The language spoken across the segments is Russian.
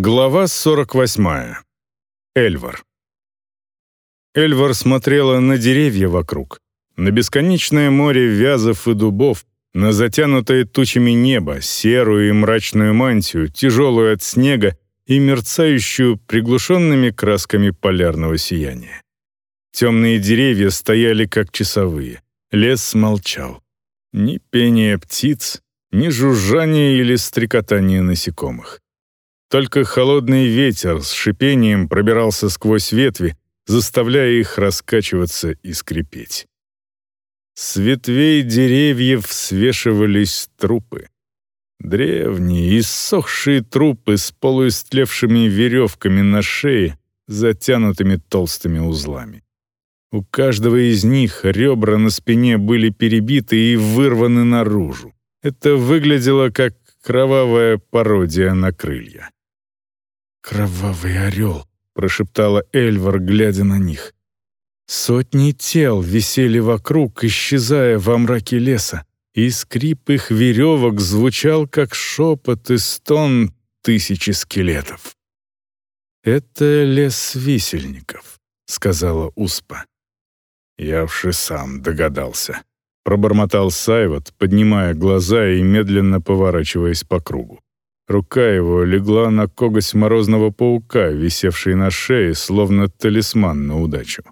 Глава 48. Эльвар. Эльвар смотрела на деревья вокруг, на бесконечное море вязов и дубов, на затянутое тучами небо, серую и мрачную мантию, тяжелую от снега и мерцающую приглушенными красками полярного сияния. Темные деревья стояли как часовые, лес молчал. Ни пения птиц, ни жужжания или стрекотания насекомых. Только холодный ветер с шипением пробирался сквозь ветви, заставляя их раскачиваться и скрипеть. С ветвей деревьев свешивались трупы. Древние, иссохшие трупы с полуистлевшими веревками на шее, затянутыми толстыми узлами. У каждого из них ребра на спине были перебиты и вырваны наружу. Это выглядело как кровавая пародия на крылья. «Кровавый орел», — прошептала Эльвар, глядя на них. Сотни тел висели вокруг, исчезая во мраке леса, и скрип их веревок звучал, как шепот и стон тысячи скелетов. «Это лес висельников», — сказала Успа. «Я уж и сам догадался», — пробормотал Сайвот, поднимая глаза и медленно поворачиваясь по кругу. Рука его легла на коготь морозного паука, висевший на шее, словно талисман на удачу.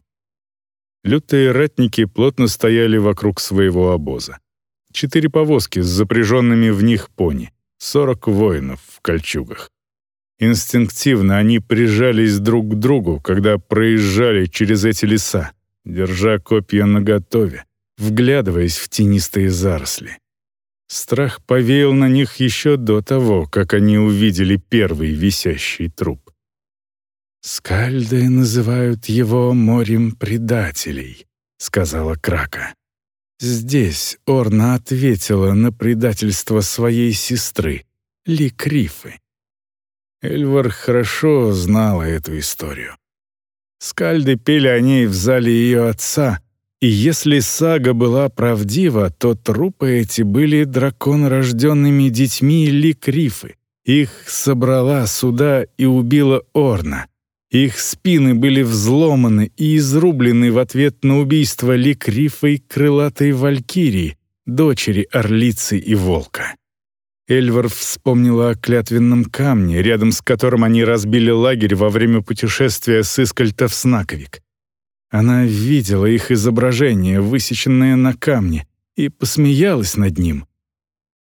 Лютые ратники плотно стояли вокруг своего обоза. Четыре повозки с запряженными в них пони, сорок воинов в кольчугах. Инстинктивно они прижались друг к другу, когда проезжали через эти леса, держа копья наготове, вглядываясь в тенистые заросли. Страх повеял на них еще до того, как они увидели первый висящий труп. «Скальды называют его морем предателей», — сказала Крака. Здесь Орна ответила на предательство своей сестры, Ликрифы. Эльвар хорошо знала эту историю. Скальды пели о ней в зале ее отца, и если сага была правдива, то трупы эти были драконорожденными детьми Ликрифы. Их собрала сюда и убила Орна. Их спины были взломаны и изрублены в ответ на убийство Ликрифой крылатой валькирии, дочери Орлицы и Волка. Эльвар вспомнила о клятвенном камне, рядом с которым они разбили лагерь во время путешествия с Искальта в Снаковик. Она видела их изображение, высеченное на камне, и посмеялась над ним.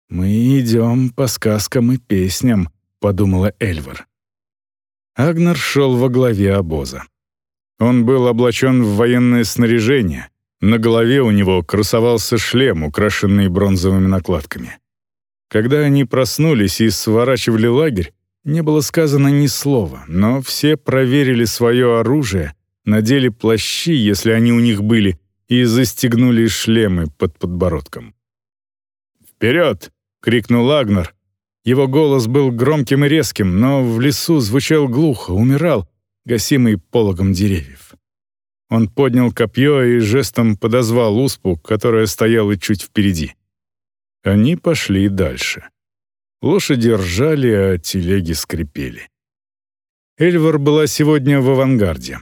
«Мы идем по сказкам и песням», — подумала Эльвар. Агнар шел во главе обоза. Он был облачен в военное снаряжение, на голове у него красовался шлем, украшенный бронзовыми накладками. Когда они проснулись и сворачивали лагерь, не было сказано ни слова, но все проверили свое оружие надели плащи, если они у них были, и застегнули шлемы под подбородком. «Вперед!» — крикнул Агнар. Его голос был громким и резким, но в лесу звучал глухо, умирал, гасимый пологом деревьев. Он поднял копье и жестом подозвал Успу, которая стояла чуть впереди. Они пошли дальше. Лошади ржали, а телеги скрипели. Эльвар была сегодня в авангарде.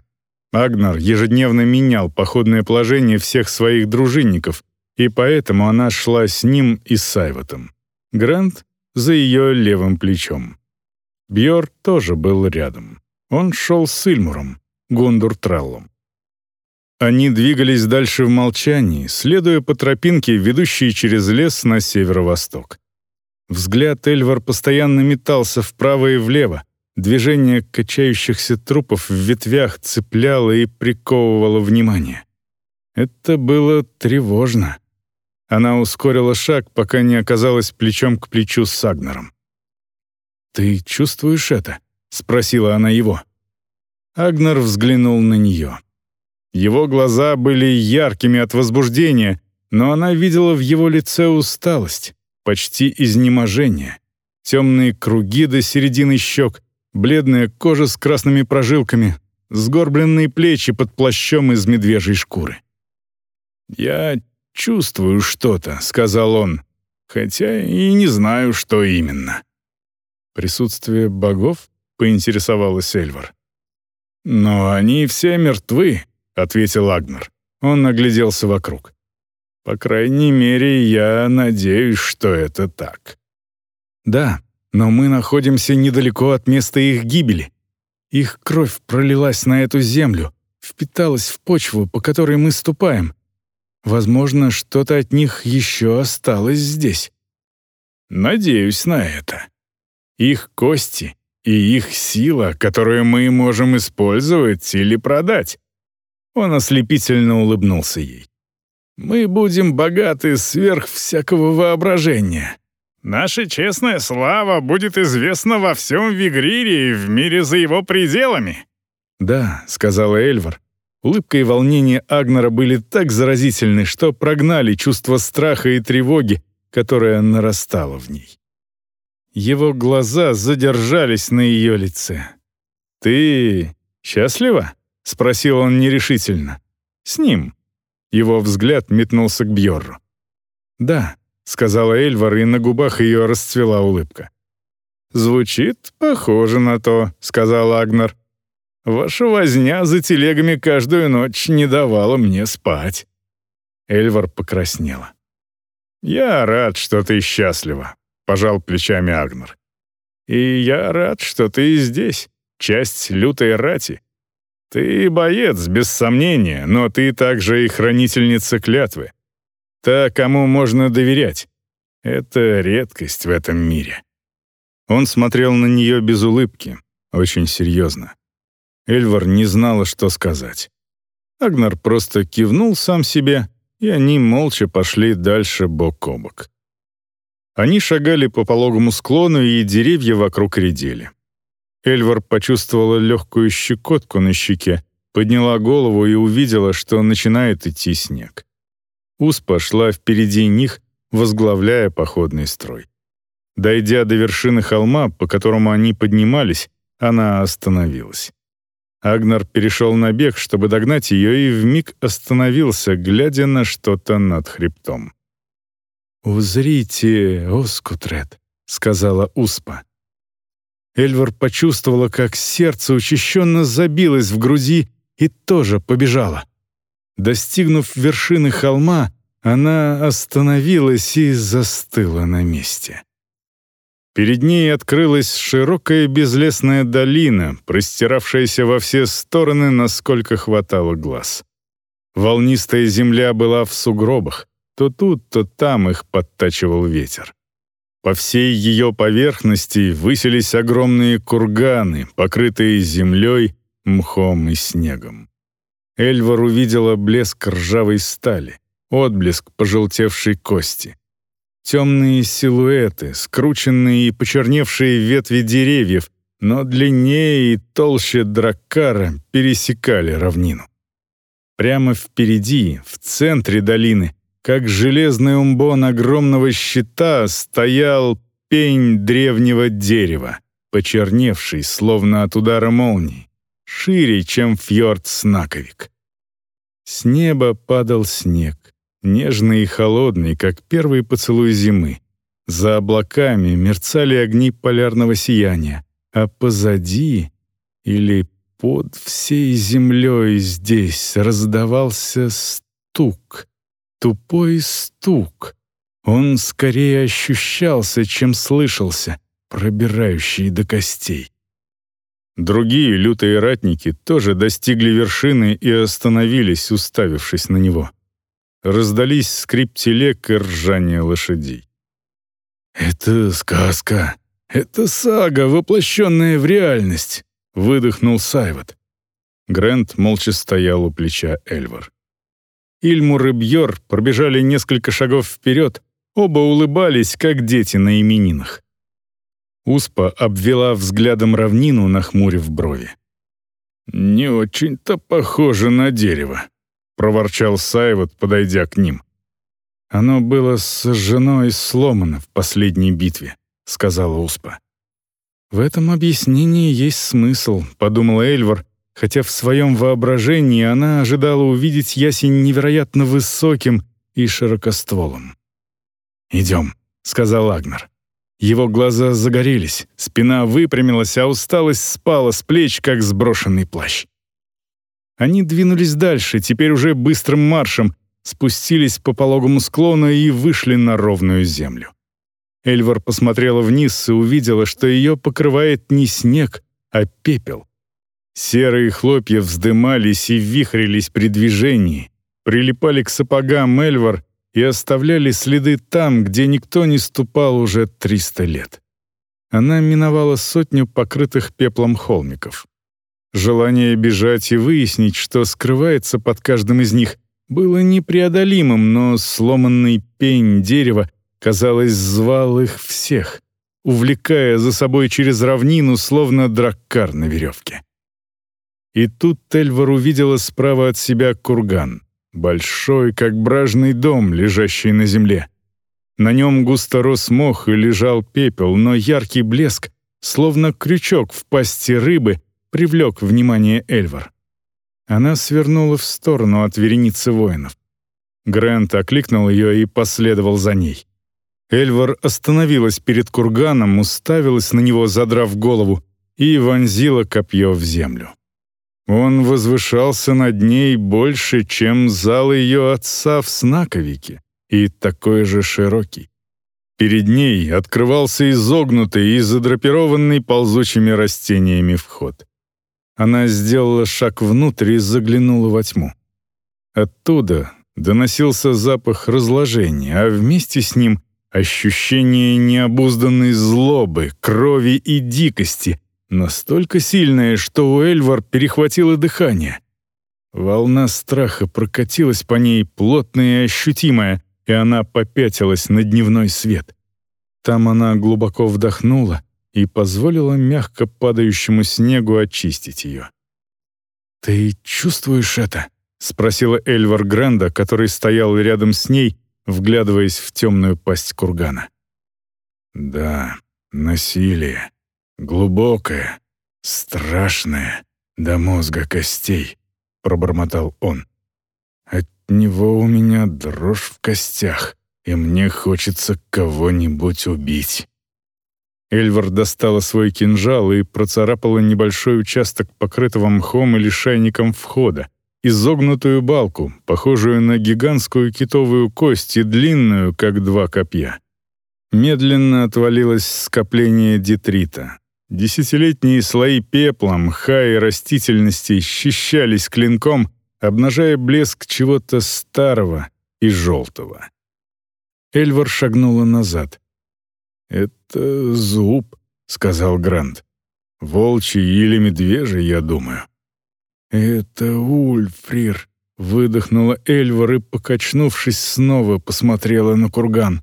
Агнар ежедневно менял походное положение всех своих дружинников, и поэтому она шла с ним и с Сайватом. Грант за ее левым плечом. Бьор тоже был рядом. Он шел с Ильмуром, Гундур Траллом. Они двигались дальше в молчании, следуя по тропинке, ведущей через лес на северо-восток. Взгляд Эльвар постоянно метался вправо и влево, Движение качающихся трупов в ветвях цепляло и приковывало внимание. Это было тревожно. Она ускорила шаг, пока не оказалась плечом к плечу с Сагнером. «Ты чувствуешь это?» — спросила она его. Агнер взглянул на нее. Его глаза были яркими от возбуждения, но она видела в его лице усталость, почти изнеможение, темные круги до середины щек, бледная кожа с красными прожилками, сгорбленные плечи под плащом из медвежьей шкуры. «Я чувствую что-то», — сказал он, хотя и не знаю, что именно. «Присутствие богов?» — поинтересовалась Эльвар. «Но они все мертвы», — ответил Агнер. Он огляделся вокруг. «По крайней мере, я надеюсь, что это так». «Да, но мы находимся недалеко от места их гибели. Их кровь пролилась на эту землю, впиталась в почву, по которой мы ступаем. Возможно, что-то от них еще осталось здесь». «Надеюсь на это. Их кости и их сила, которую мы можем использовать или продать». Он ослепительно улыбнулся ей. «Мы будем богаты сверх всякого воображения. Наша честная слава будет известна во всем Вигрире и в мире за его пределами». «Да», — сказала Эльвар. Улыбка и волнение Агнера были так заразительны, что прогнали чувство страха и тревоги, которое нарастало в ней. Его глаза задержались на ее лице. «Ты счастлива?» — спросил он нерешительно. «С ним». Его взгляд метнулся к Бьорру. «Да», — сказала Эльвар, и на губах ее расцвела улыбка. «Звучит похоже на то», — сказал Агнар. «Ваша возня за телегами каждую ночь не давала мне спать». Эльвар покраснела. «Я рад, что ты счастлива пожал плечами Агнер. И я рад, что ты здесь, часть лютой рати. Ты боец, без сомнения, но ты также и хранительница клятвы. Та, кому можно доверять. Это редкость в этом мире. Он смотрел на нее без улыбки, очень серьезно. Эльвар не знала, что сказать. Агнар просто кивнул сам себе, и они молча пошли дальше бок о бок. Они шагали по пологому склону, и деревья вокруг редели. Эльвар почувствовала легкую щекотку на щеке, подняла голову и увидела, что начинает идти снег. Успа шла впереди них, возглавляя походный строй. Дойдя до вершины холма, по которому они поднимались, она остановилась. Агнар перешел на бег, чтобы догнать ее, и вмиг остановился, глядя на что-то над хребтом. «Узрите, Оскутрет», — сказала Успа. Эльвар почувствовала, как сердце учащенно забилось в груди и тоже побежала. Достигнув вершины холма, она остановилась и застыла на месте. Перед ней открылась широкая безлесная долина, простиравшаяся во все стороны, насколько хватало глаз. Волнистая земля была в сугробах, то тут, то там их подтачивал ветер. По всей ее поверхности высились огромные курганы, покрытые землей, мхом и снегом. Эльвар увидела блеск ржавой стали, отблеск пожелтевшей кости. Темные силуэты, скрученные и почерневшие ветви деревьев, но длиннее и толще драккара пересекали равнину. Прямо впереди, в центре долины, как железный умбон огромного щита стоял пень древнего дерева, почерневший, словно от удара молнии, шире, чем фьорд Снаковик. С неба падал снег, нежный и холодный, как первый поцелуй зимы. За облаками мерцали огни полярного сияния, а позади или под всей землей здесь раздавался стук, Тупой стук. Он скорее ощущался, чем слышался, пробирающий до костей. Другие лютые ратники тоже достигли вершины и остановились, уставившись на него. Раздались скрип телег и ржание лошадей. «Это сказка. Это сага, воплощенная в реальность», — выдохнул Сайвот. Грэнд молча стоял у плеча Эльвар. Ильмур и Бьор пробежали несколько шагов вперед, оба улыбались, как дети на именинах. Успа обвела взглядом равнину, нахмурив брови. «Не очень-то похоже на дерево», — проворчал Сайвот, подойдя к ним. «Оно было сожжено и сломано в последней битве», — сказала Успа. «В этом объяснении есть смысл», — подумала Эльвар, хотя в своем воображении она ожидала увидеть ясень невероятно высоким и широкостволым. «Идем», — сказал Агнер. Его глаза загорелись, спина выпрямилась, а усталость спала с плеч, как сброшенный плащ. Они двинулись дальше, теперь уже быстрым маршем, спустились по пологому склону и вышли на ровную землю. Эльвар посмотрела вниз и увидела, что ее покрывает не снег, а пепел. Серые хлопья вздымались и вихрились при движении, прилипали к сапогам Эльвар и оставляли следы там, где никто не ступал уже 300 лет. Она миновала сотню покрытых пеплом холмиков. Желание бежать и выяснить, что скрывается под каждым из них, было непреодолимым, но сломанный пень дерева, казалось, звал их всех, увлекая за собой через равнину, словно драккар на веревке. И тут Тельвар увидела справа от себя курган — большой, как бражный дом, лежащий на земле. На нем густо рос мох и лежал пепел, но яркий блеск, словно крючок в пасти рыбы, привлек внимание Эльвар. Она свернула в сторону от вереницы воинов. Грент окликнул ее и последовал за ней. Эльвар остановилась перед курганом, уставилась на него, задрав голову, и вонзила копье в землю. Он возвышался над ней больше, чем зал ее отца в Снаковике, и такой же широкий. Перед ней открывался изогнутый и задрапированный ползучими растениями вход. Она сделала шаг внутрь и заглянула во тьму. Оттуда доносился запах разложения, а вместе с ним ощущение необузданной злобы, крови и дикости, Настолько сильное, что у Эльвар перехватило дыхание. Волна страха прокатилась по ней, плотная и ощутимая, и она попятилась на дневной свет. Там она глубоко вдохнула и позволила мягко падающему снегу очистить ее. «Ты чувствуешь это?» — спросила Эльвар Гранда, который стоял рядом с ней, вглядываясь в темную пасть кургана. «Да, насилие», глубокое, страшное, до мозга костей», — пробормотал он. «От него у меня дрожь в костях, и мне хочется кого-нибудь убить». Эльвар достала свой кинжал и процарапала небольшой участок покрытого мхом или шайником входа, изогнутую балку, похожую на гигантскую китовую кость и длинную, как два копья. Медленно отвалилось скопление детрита. Десятилетние слои пепла, мха и растительности счищались клинком, обнажая блеск чего-то старого и желтого. Эльвар шагнула назад. «Это зуб», — сказал Грант. «Волчий или медвежий, я думаю». «Это Ульфрир», — выдохнула Эльвар и, покачнувшись, снова посмотрела на курган.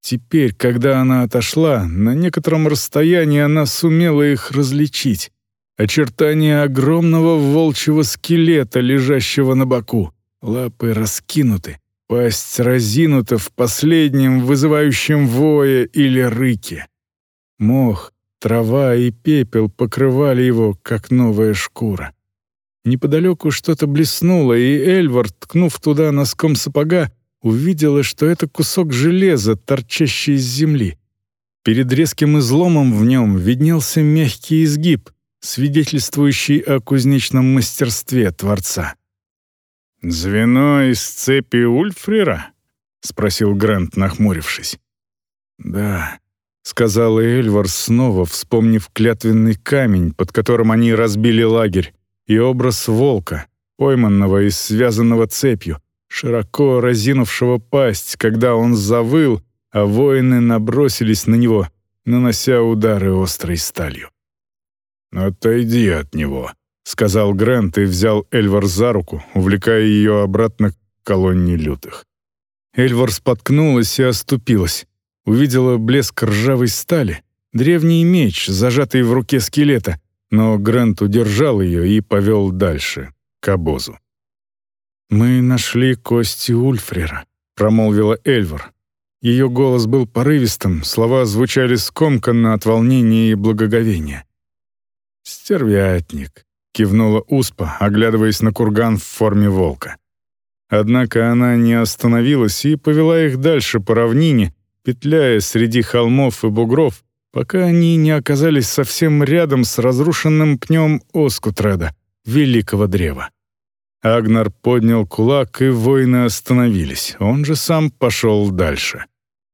Теперь, когда она отошла, на некотором расстоянии она сумела их различить. Очертания огромного волчьего скелета, лежащего на боку. Лапы раскинуты, пасть разинута в последнем вызывающем вое или рыке. Мох, трава и пепел покрывали его, как новая шкура. Неподалеку что-то блеснуло, и Эльвар, ткнув туда носком сапога, увидела, что это кусок железа, торчащий из земли. Перед резким изломом в нем виднелся мягкий изгиб, свидетельствующий о кузнечном мастерстве Творца. «Звено из цепи Ульфрира?» — спросил Грант, нахмурившись. «Да», — сказал Эльвар снова, вспомнив клятвенный камень, под которым они разбили лагерь, и образ волка, пойманного и связанного цепью, широко разинувшего пасть, когда он завыл, а воины набросились на него, нанося удары острой сталью. «Отойди от него», — сказал Грант и взял Эльвар за руку, увлекая ее обратно к колонне лютых. Эльвар споткнулась и оступилась. Увидела блеск ржавой стали, древний меч, зажатый в руке скелета, но Грант удержал ее и повел дальше, к обозу. «Мы нашли кости Ульфрера», — промолвила Эльвар. Ее голос был порывистым, слова звучали скомканно от волнения и благоговения. «Стервятник», — кивнула Успа, оглядываясь на курган в форме волка. Однако она не остановилась и повела их дальше по равнине, петляя среди холмов и бугров, пока они не оказались совсем рядом с разрушенным пнем Оскутреда, великого древа. Агнар поднял кулак, и воины остановились. Он же сам пошел дальше.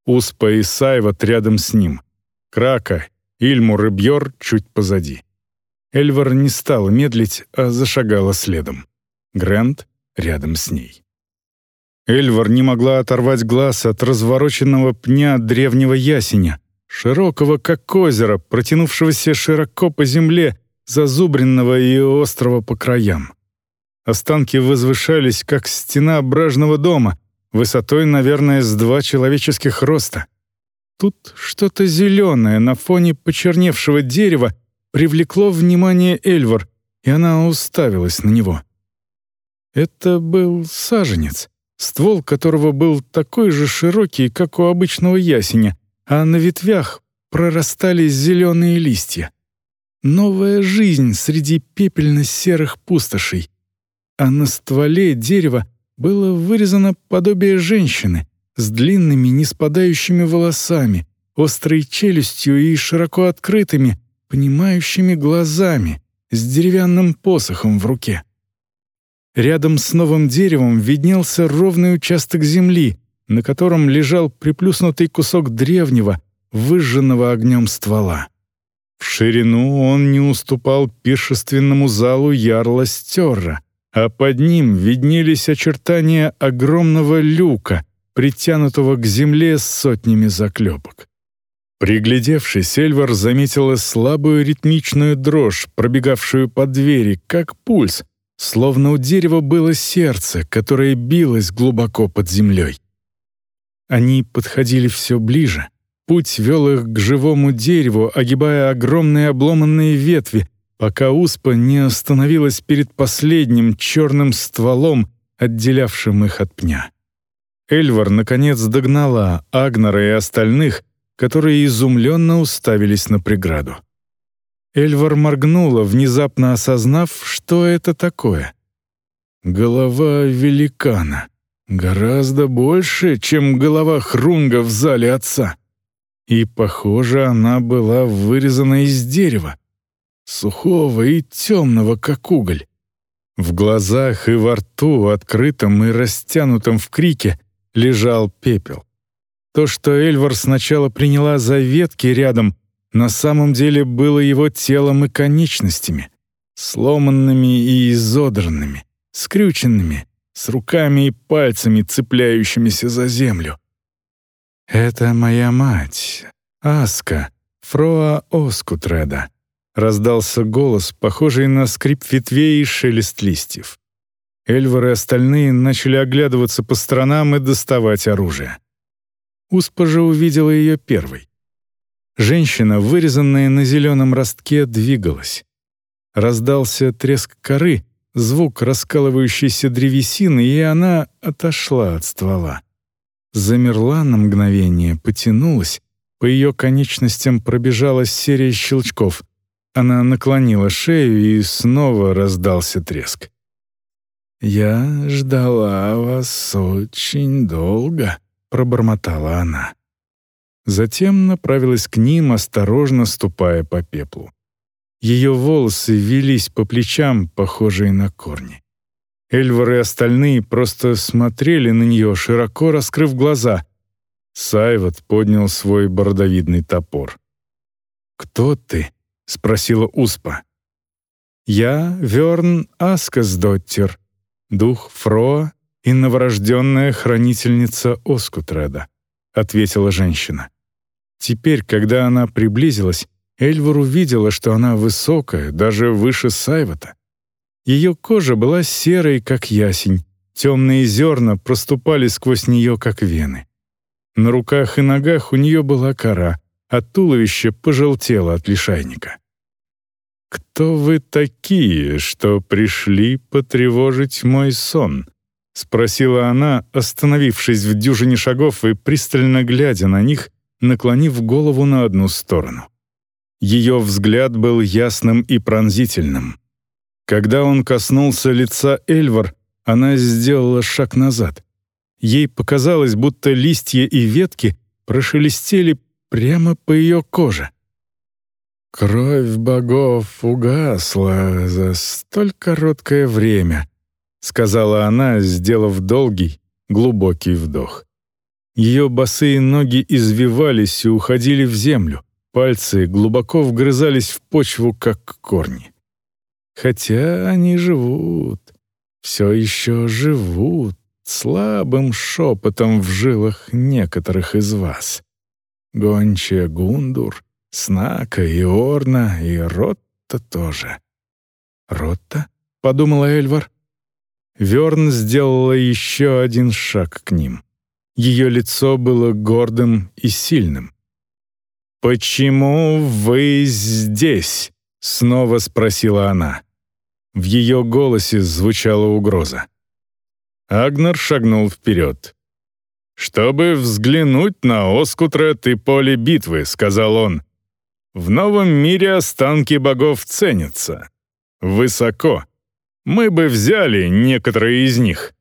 Успа и Сайват рядом с ним. Крака, Ильмур и Бьор чуть позади. Эльвар не стала медлить, а зашагала следом. Грэнд рядом с ней. Эльвар не могла оторвать глаз от развороченного пня древнего ясеня, широкого как озеро, протянувшегося широко по земле, зазубренного и острого по краям. Останки возвышались, как стена бражного дома, высотой, наверное, с два человеческих роста. Тут что-то зеленое на фоне почерневшего дерева привлекло внимание Эльвар, и она уставилась на него. Это был саженец, ствол которого был такой же широкий, как у обычного ясеня, а на ветвях прорастали зеленые листья. Новая жизнь среди пепельно-серых пустошей. А на стволе дерева было вырезано подобие женщины с длинными неспадающими волосами, острой челюстью и широко открытыми, понимающими глазами, с деревянным посохом в руке. Рядом с новым деревом виднелся ровный участок земли, на котором лежал приплюснутый кусок древнего, выжженного огнем ствола. В ширину он не уступал пиршественному залу ярла Стерра, а под ним виднелись очертания огромного люка, притянутого к земле сотнями заклепок. Приглядевшись, Эльвар заметила слабую ритмичную дрожь, пробегавшую по двери, как пульс, словно у дерева было сердце, которое билось глубоко под землей. Они подходили все ближе. Путь вел их к живому дереву, огибая огромные обломанные ветви, пока Успа не остановилась перед последним черным стволом, отделявшим их от пня. Эльвар, наконец, догнала Агнара и остальных, которые изумленно уставились на преграду. Эльвар моргнула, внезапно осознав, что это такое. Голова великана. Гораздо больше, чем голова Хрунга в зале отца. И, похоже, она была вырезана из дерева. Сухого и темного, как уголь. В глазах и во рту, открытом и растянутом в крике, лежал пепел. То, что Эльвар сначала приняла за ветки рядом, на самом деле было его телом и конечностями, сломанными и изодранными, скрюченными, с руками и пальцами, цепляющимися за землю. «Это моя мать, Аска, Фроа Оскутреда», — раздался голос, похожий на скрип ветвей и шелест листьев. Эльвар и остальные начали оглядываться по сторонам и доставать оружие. Успа же увидела ее первой. Женщина, вырезанная на зеленом ростке, двигалась. Раздался треск коры, звук раскалывающейся древесины, и она отошла от ствола. Замерла на мгновение, потянулась, по ее конечностям пробежала серия щелчков. Она наклонила шею, и снова раздался треск. «Я ждала вас очень долго», — пробормотала она. Затем направилась к ним, осторожно ступая по пеплу. Ее волосы велись по плечам, похожие на корни. Эльвар и остальные просто смотрели на нее, широко раскрыв глаза. Сайват поднял свой бородовидный топор. «Кто ты?» — спросила Успа. «Я Верн Аскасдоттер, дух Фроа и новорожденная хранительница Оскутреда», — ответила женщина. Теперь, когда она приблизилась, Эльвар увидела, что она высокая, даже выше Сайвата. Ее кожа была серой, как ясень, темные зерна проступали сквозь нее, как вены. На руках и ногах у нее была кора, а туловище пожелтело от лишайника. «Кто вы такие, что пришли потревожить мой сон?» — спросила она, остановившись в дюжине шагов и пристально глядя на них, наклонив голову на одну сторону. Ее взгляд был ясным и пронзительным. Когда он коснулся лица Эльвар, она сделала шаг назад. Ей показалось, будто листья и ветки прошелестели прямо по ее коже. «Кровь богов угасла за столь короткое время», — сказала она, сделав долгий, глубокий вдох. Ее босые ноги извивались и уходили в землю, пальцы глубоко вгрызались в почву, как корни. Хотя они живут, все еще живут, слабым шепотом в жилах некоторых из вас. Гончая Гундур, Снака и Орна, и Ротта тоже. «Ротта?» — подумала Эльвар. Верн сделала еще один шаг к ним. Ее лицо было гордым и сильным. «Почему вы здесь?» — снова спросила она. В ее голосе звучала угроза. Агнер шагнул вперед. «Чтобы взглянуть на Оскутрет и поле битвы», — сказал он. В новом мире останки богов ценятся. Высоко. Мы бы взяли некоторые из них».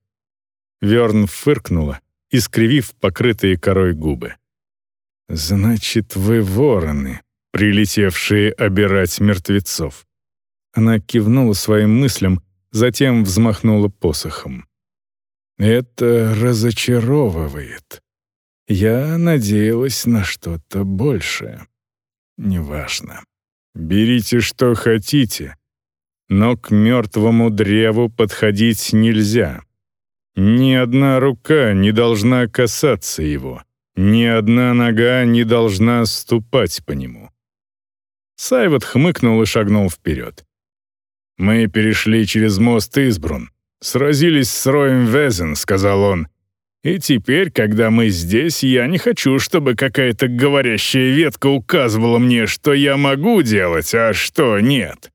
Верн фыркнула, искривив покрытые корой губы. «Значит, вы вороны, прилетевшие обирать мертвецов». Она кивнула своим мыслям, затем взмахнула посохом. «Это разочаровывает. Я надеялась на что-то большее». Неважно. Берите, что хотите. Но к мертвому древу подходить нельзя. Ни одна рука не должна касаться его. Ни одна нога не должна ступать по нему. Сайвот хмыкнул и шагнул вперед. «Мы перешли через мост Избрун. Сразились с Роем Везен», — сказал он. И теперь, когда мы здесь, я не хочу, чтобы какая-то говорящая ветка указывала мне, что я могу делать, а что нет.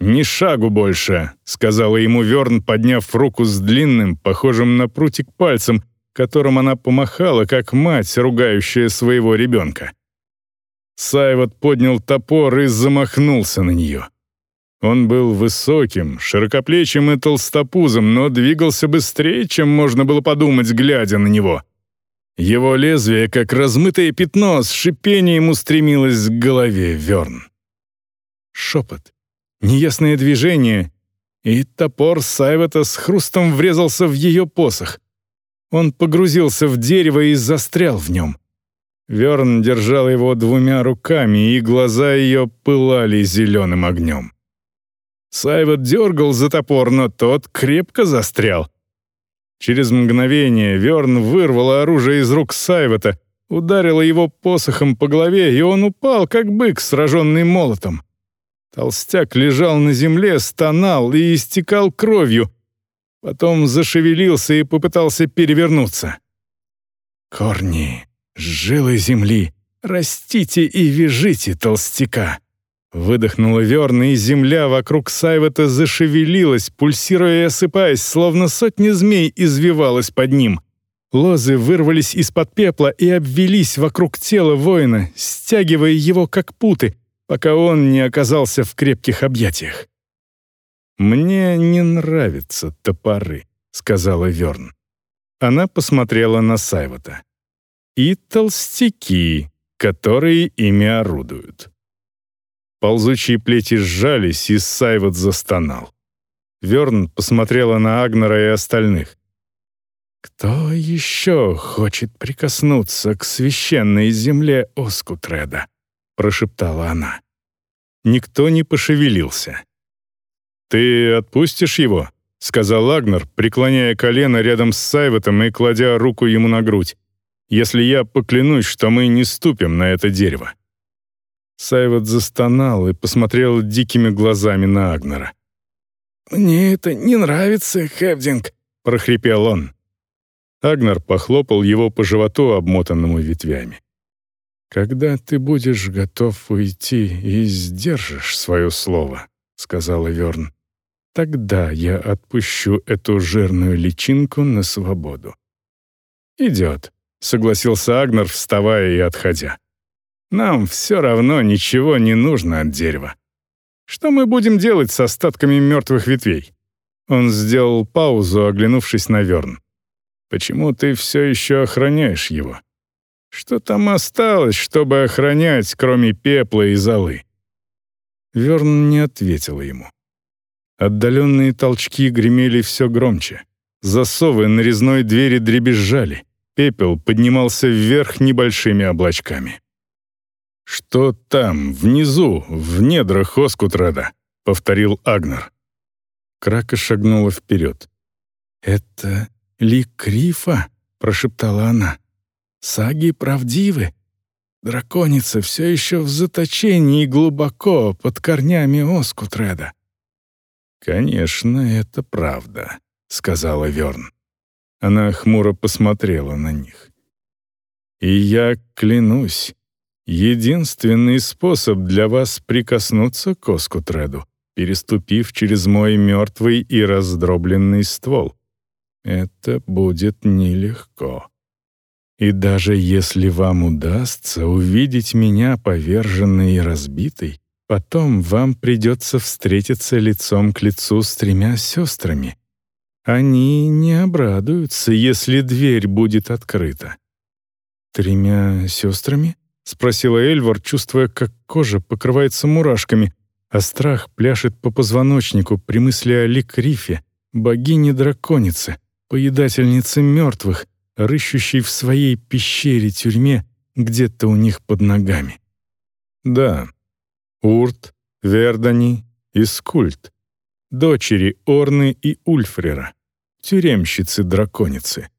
«Ни шагу больше», — сказала ему Верн, подняв руку с длинным, похожим на прутик пальцем, которым она помахала, как мать, ругающая своего ребенка. Сайвот поднял топор и замахнулся на нее. Он был высоким, широкоплечим и толстопузом, но двигался быстрее, чем можно было подумать, глядя на него. Его лезвие, как размытое пятно, с шипением устремилось к голове Верн. Шепот, неясное движение, и топор Сайвата с хрустом врезался в ее посох. Он погрузился в дерево и застрял в нем. Верн держал его двумя руками, и глаза ее пылали зеленым огнем. Сайвот дергал за топор, но тот крепко застрял. Через мгновение Верн вырвал оружие из рук Сайвота, ударила его посохом по голове, и он упал, как бык, сраженный молотом. Толстяк лежал на земле, стонал и истекал кровью. Потом зашевелился и попытался перевернуться. «Корни, жилы земли, растите и вяжите толстяка!» Выдохнула Верна, и земля вокруг Сайвета зашевелилась, пульсируя и осыпаясь, словно сотни змей извивалась под ним. Лозы вырвались из-под пепла и обвелись вокруг тела воина, стягивая его как путы, пока он не оказался в крепких объятиях. «Мне не нравятся топоры», — сказала Верн. Она посмотрела на Сайвота. «И толстяки, которые ими орудуют». Ползучие плети сжались, и Сайвот застонал. Верн посмотрела на Агнера и остальных. «Кто еще хочет прикоснуться к священной земле Оскутреда?» — прошептала она. Никто не пошевелился. «Ты отпустишь его?» — сказал Агнер, преклоняя колено рядом с Сайвотом и кладя руку ему на грудь. «Если я поклянусь, что мы не ступим на это дерево». Сайвот застонал и посмотрел дикими глазами на Агнера. «Мне это не нравится, Хевдинг», — прохрипел он. Агнер похлопал его по животу, обмотанному ветвями. «Когда ты будешь готов уйти и сдержишь свое слово», — сказала Верн, «тогда я отпущу эту жирную личинку на свободу». «Идет», — согласился Агнер, вставая и отходя. Нам все равно ничего не нужно от дерева. Что мы будем делать с остатками мертвых ветвей?» Он сделал паузу, оглянувшись на Верн. «Почему ты все еще охраняешь его? Что там осталось, чтобы охранять, кроме пепла и золы?» Верн не ответила ему. Отдаленные толчки гремели все громче. Засовы на резной двери дребезжали. Пепел поднимался вверх небольшими облачками. «Что там, внизу, в недрах Оскутреда?» — повторил Агнер. Крака шагнула вперед. «Это Ли Крифа?» — прошептала она. «Саги правдивы. Драконица все еще в заточении глубоко под корнями Оскутреда». «Конечно, это правда», — сказала Верн. Она хмуро посмотрела на них. «И я клянусь, единственный способ для вас прикоснуться к Оскутреду, переступив через мой мертвый и раздробленный ствол. Это будет нелегко. И даже если вам удастся увидеть меня поверженной и разбитой, потом вам придется встретиться лицом к лицу с тремя сестрами. Они не обрадуются, если дверь будет открыта. «Тремя сестрами?» — спросила Эльвар, чувствуя, как кожа покрывается мурашками, а страх пляшет по позвоночнику при мысли о Ликрифе, богине-драконице, поедательнице мертвых, рыщущей в своей пещере-тюрьме где-то у них под ногами. Да, Урт, Вердани и Скульт, дочери Орны и Ульфрера, тюремщицы-драконицы.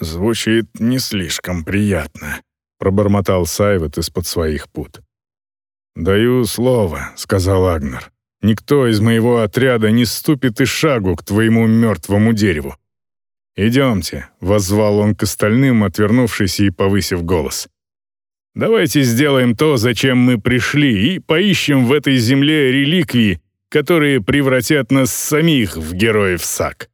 «Звучит не слишком приятно», — пробормотал Сайвет из-под своих пут. «Даю слово», — сказал Агнер. «Никто из моего отряда не ступит и шагу к твоему мертвому дереву. «Идемте», — воззвал он к остальным, отвернувшись и повысив голос. «Давайте сделаем то, зачем мы пришли, и поищем в этой земле реликвии, которые превратят нас самих в героев САК».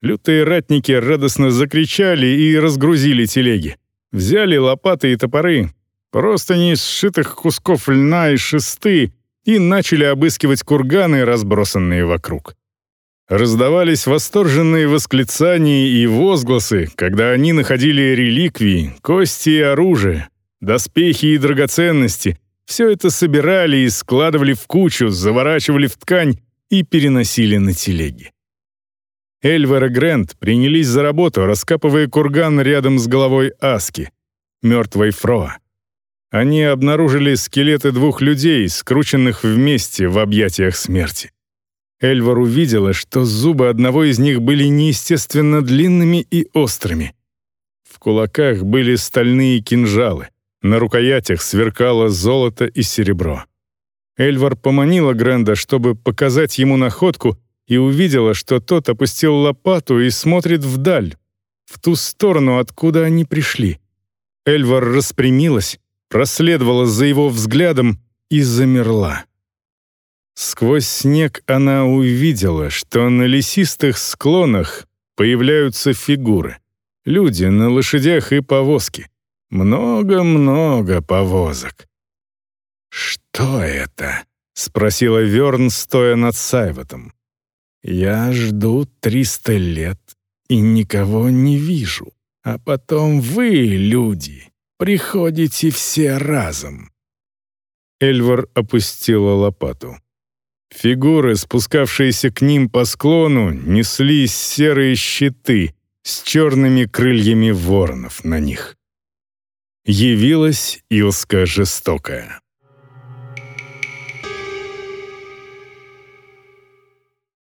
Лютые ратники радостно закричали и разгрузили телеги. Взяли лопаты и топоры, просто не из сшитых кусков льна и шесты, и начали обыскивать курганы, разбросанные вокруг. Раздавались восторженные восклицания и возгласы, когда они находили реликвии, кости и оружие, доспехи и драгоценности. Все это собирали и складывали в кучу, заворачивали в ткань и переносили на телеги. Эльвер и Грэнд принялись за работу, раскапывая курган рядом с головой Аски, мертвой Фроа. Они обнаружили скелеты двух людей, скрученных вместе в объятиях смерти. Эльвар увидела, что зубы одного из них были неестественно длинными и острыми. В кулаках были стальные кинжалы, на рукоятях сверкало золото и серебро. Эльвар поманила Гренда, чтобы показать ему находку, и увидела, что тот опустил лопату и смотрит вдаль, в ту сторону, откуда они пришли. Эльвар распрямилась, проследовала за его взглядом и замерла. Сквозь снег она увидела, что на лесистых склонах появляются фигуры. Люди на лошадях и повозки. Много-много повозок. «Что это?» — спросила Верн, стоя над Сайватом. «Я жду триста лет и никого не вижу. А потом вы, люди, приходите все разом». Эльвар опустила лопату. Фигуры, спускавшиеся к ним по склону, неслись серые щиты с черными крыльями воронов на них. Явилась Илска жестокая.